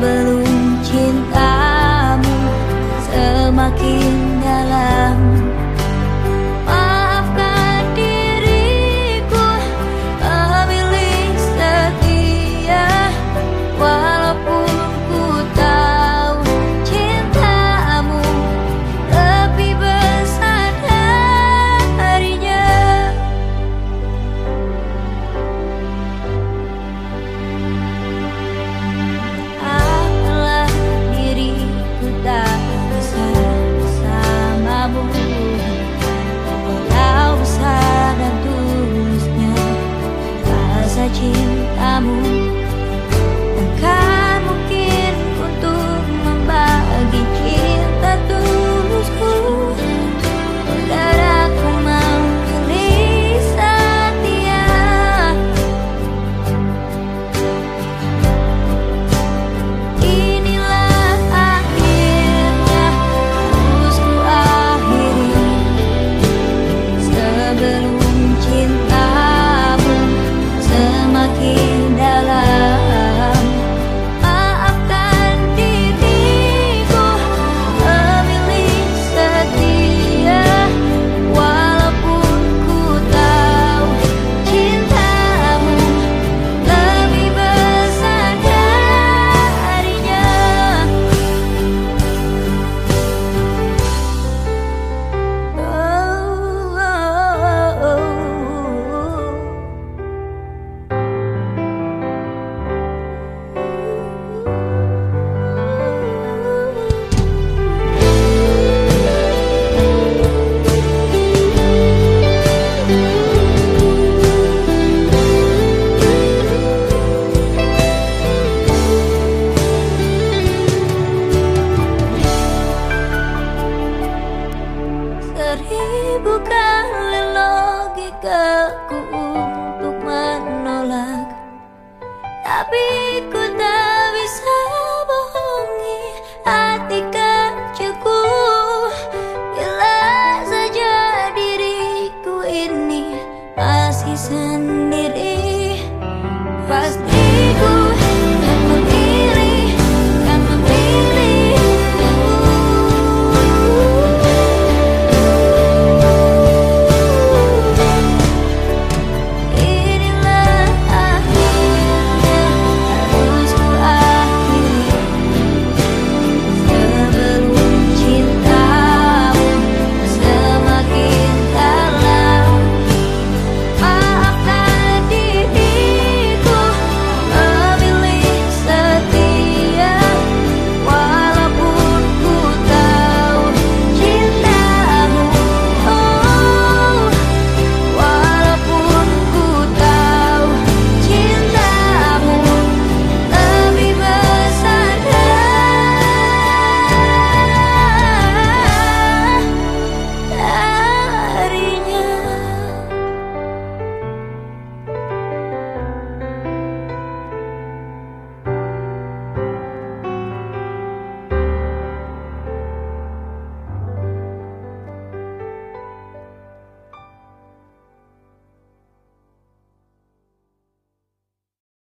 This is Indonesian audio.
Babylon. kamu mungkin untuk membagi cinta tulusku Dan mampu mau setia Inilah akhirnya harus ku akhiri Sebelum be